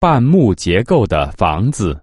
半木结构的房子。